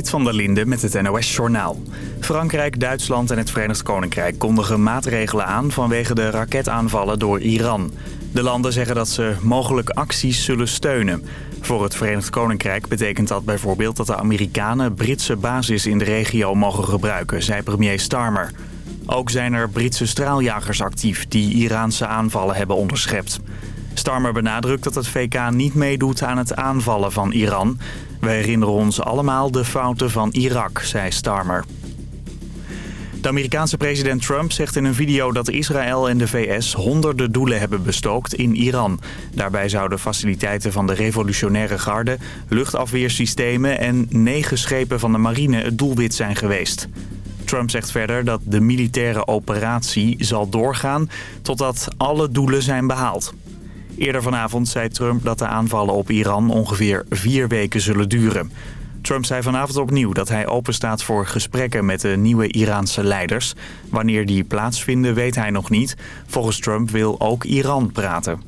Dit van der Linde met het NOS-journaal. Frankrijk, Duitsland en het Verenigd Koninkrijk kondigen maatregelen aan vanwege de raketaanvallen door Iran. De landen zeggen dat ze mogelijk acties zullen steunen. Voor het Verenigd Koninkrijk betekent dat bijvoorbeeld dat de Amerikanen Britse basis in de regio mogen gebruiken, zei premier Starmer. Ook zijn er Britse straaljagers actief die Iraanse aanvallen hebben onderschept. Starmer benadrukt dat het VK niet meedoet aan het aanvallen van Iran. Wij herinneren ons allemaal de fouten van Irak, zei Starmer. De Amerikaanse president Trump zegt in een video dat Israël en de VS honderden doelen hebben bestookt in Iran. Daarbij zouden faciliteiten van de revolutionaire garde, luchtafweersystemen en negen schepen van de marine het doelwit zijn geweest. Trump zegt verder dat de militaire operatie zal doorgaan totdat alle doelen zijn behaald. Eerder vanavond zei Trump dat de aanvallen op Iran ongeveer vier weken zullen duren. Trump zei vanavond opnieuw dat hij openstaat voor gesprekken met de nieuwe Iraanse leiders. Wanneer die plaatsvinden weet hij nog niet. Volgens Trump wil ook Iran praten.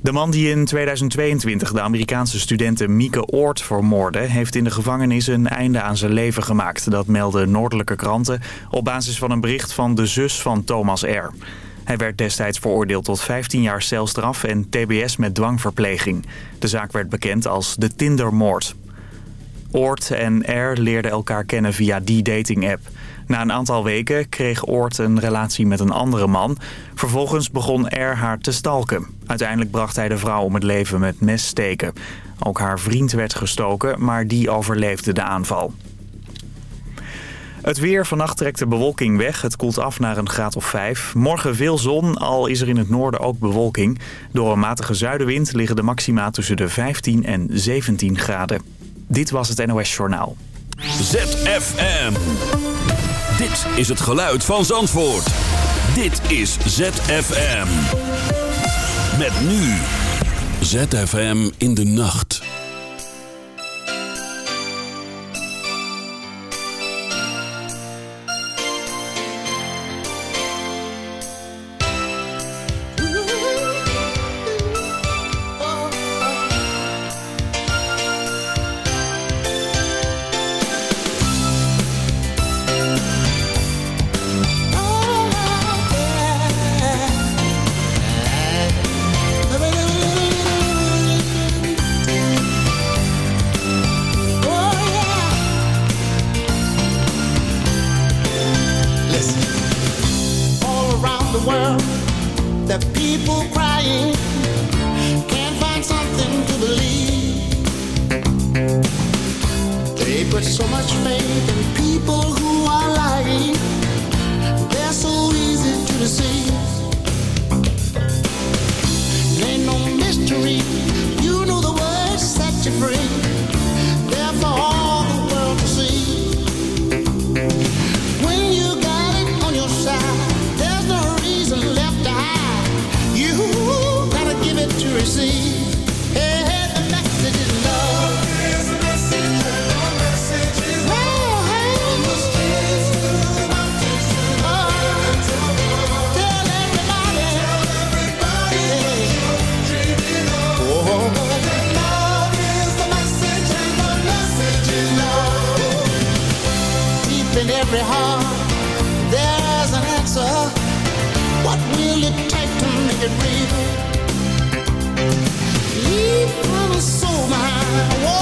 De man die in 2022 de Amerikaanse studenten Mieke Oort vermoordde... heeft in de gevangenis een einde aan zijn leven gemaakt. Dat melden noordelijke kranten op basis van een bericht van de zus van Thomas R. Hij werd destijds veroordeeld tot 15 jaar celstraf en tbs met dwangverpleging. De zaak werd bekend als de Tindermoord. Oort en R leerden elkaar kennen via die dating-app. Na een aantal weken kreeg Oort een relatie met een andere man. Vervolgens begon R haar te stalken. Uiteindelijk bracht hij de vrouw om het leven met messteken. Ook haar vriend werd gestoken, maar die overleefde de aanval. Het weer. Vannacht trekt de bewolking weg. Het koelt af naar een graad of 5. Morgen veel zon, al is er in het noorden ook bewolking. Door een matige zuidenwind liggen de maxima tussen de 15 en 17 graden. Dit was het NOS Journaal. ZFM. Dit is het geluid van Zandvoort. Dit is ZFM. Met nu. ZFM in de nacht. Every heart there's an answer. What will it take to make it real? Even so, my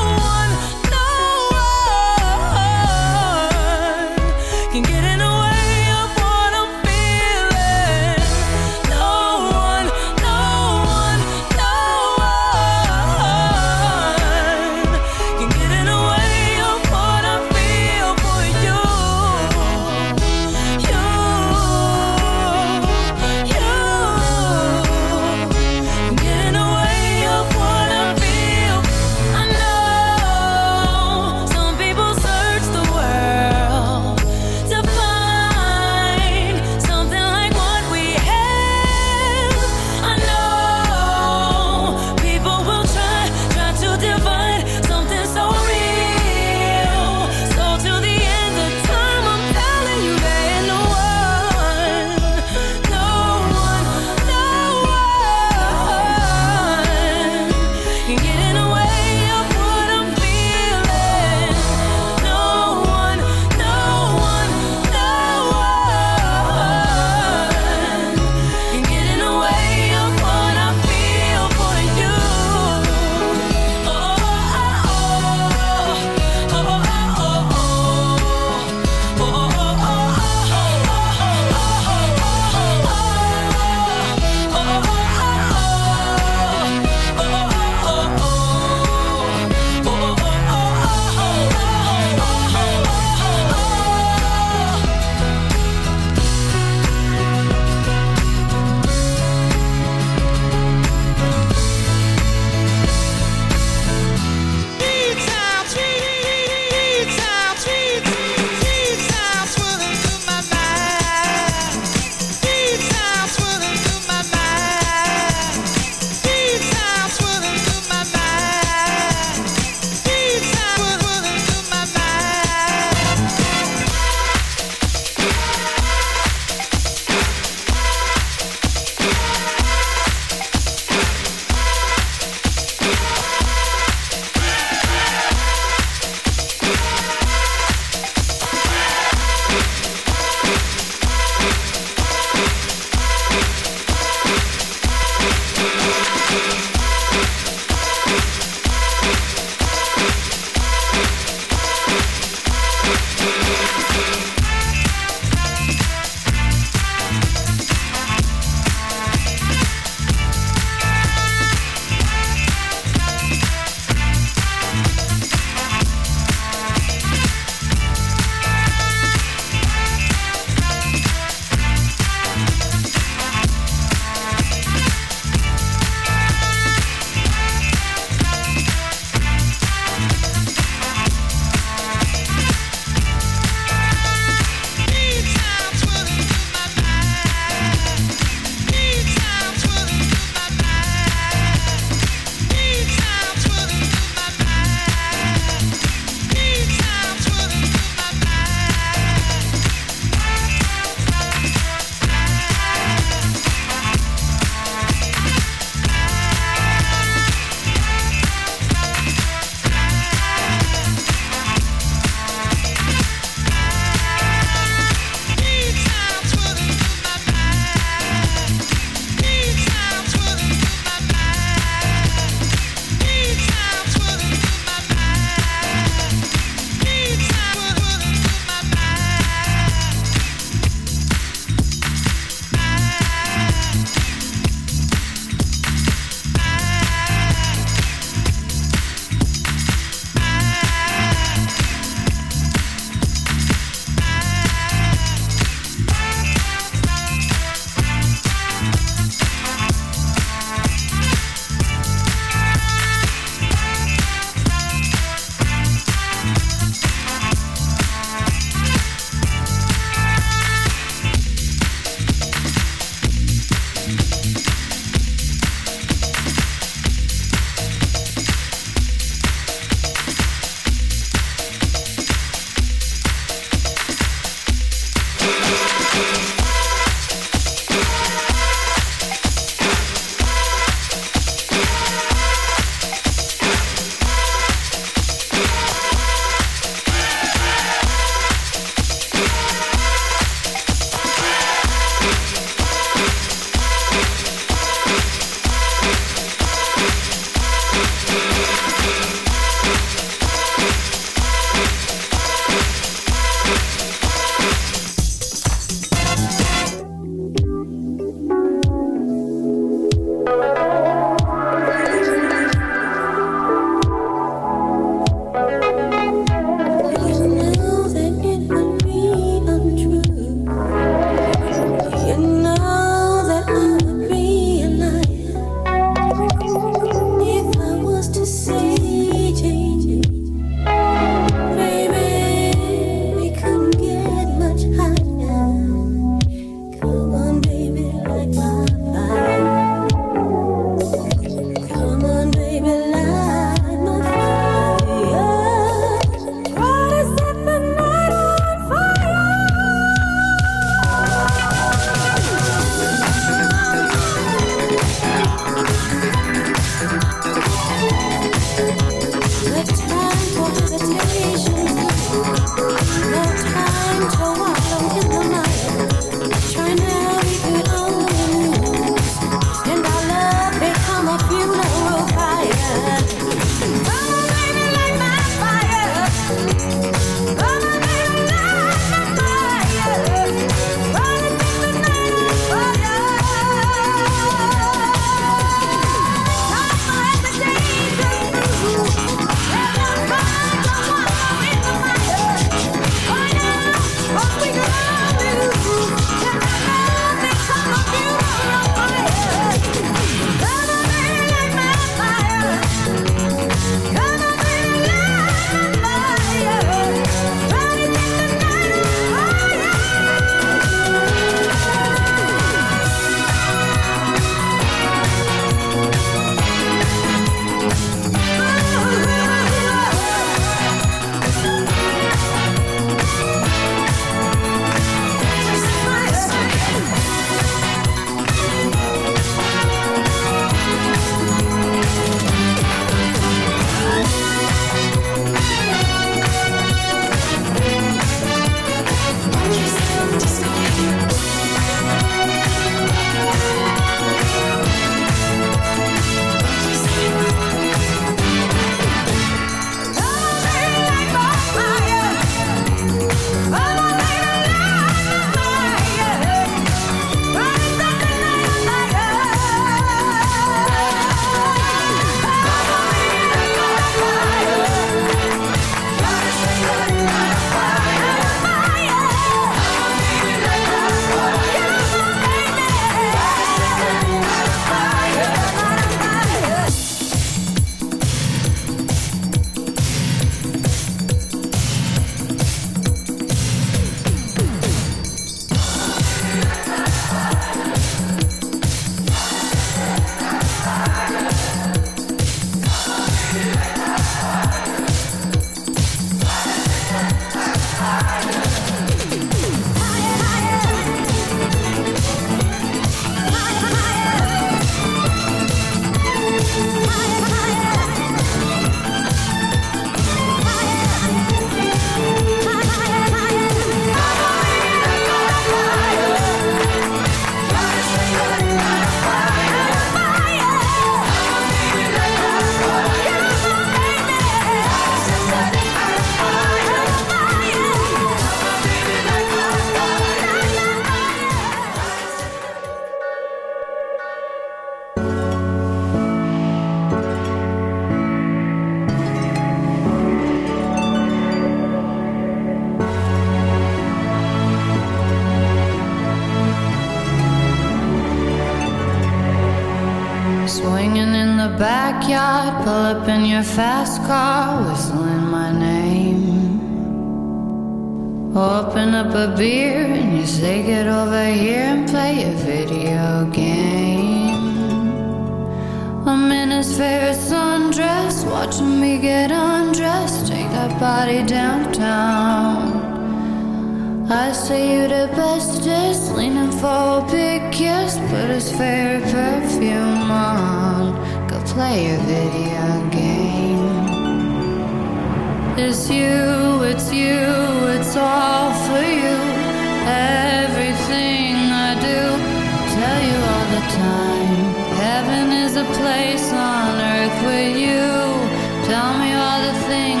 nothing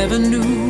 Never knew.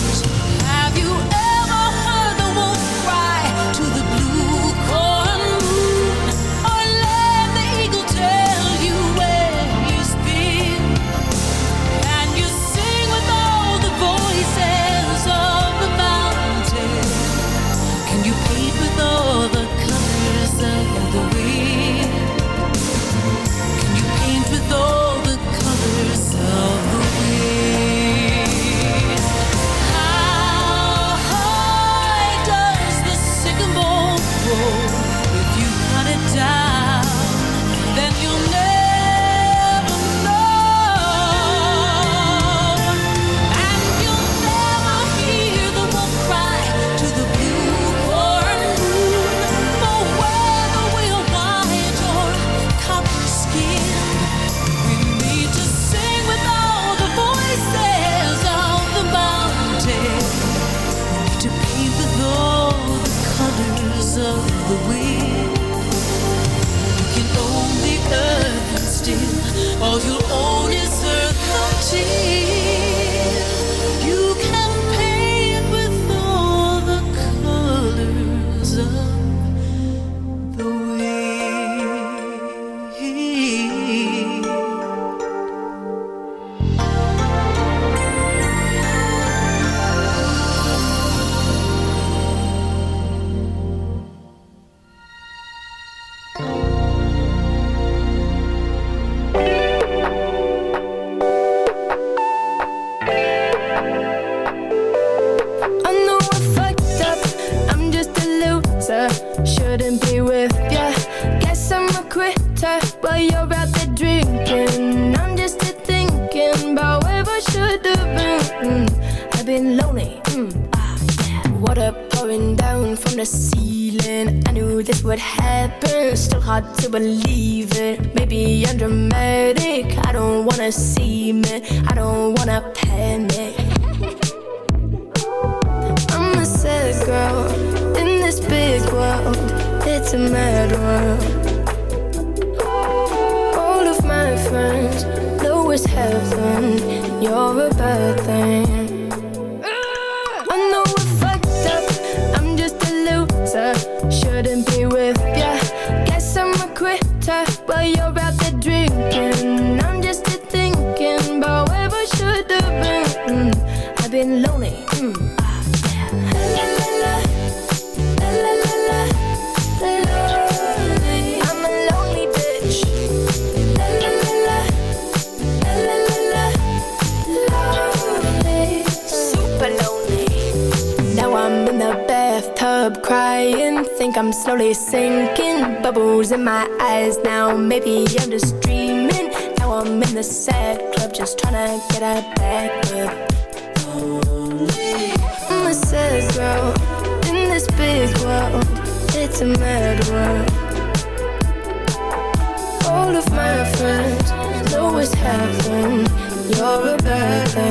heaven. You're a burden.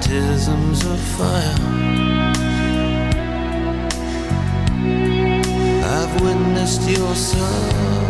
baptisms of fire. I've witnessed your sorrow.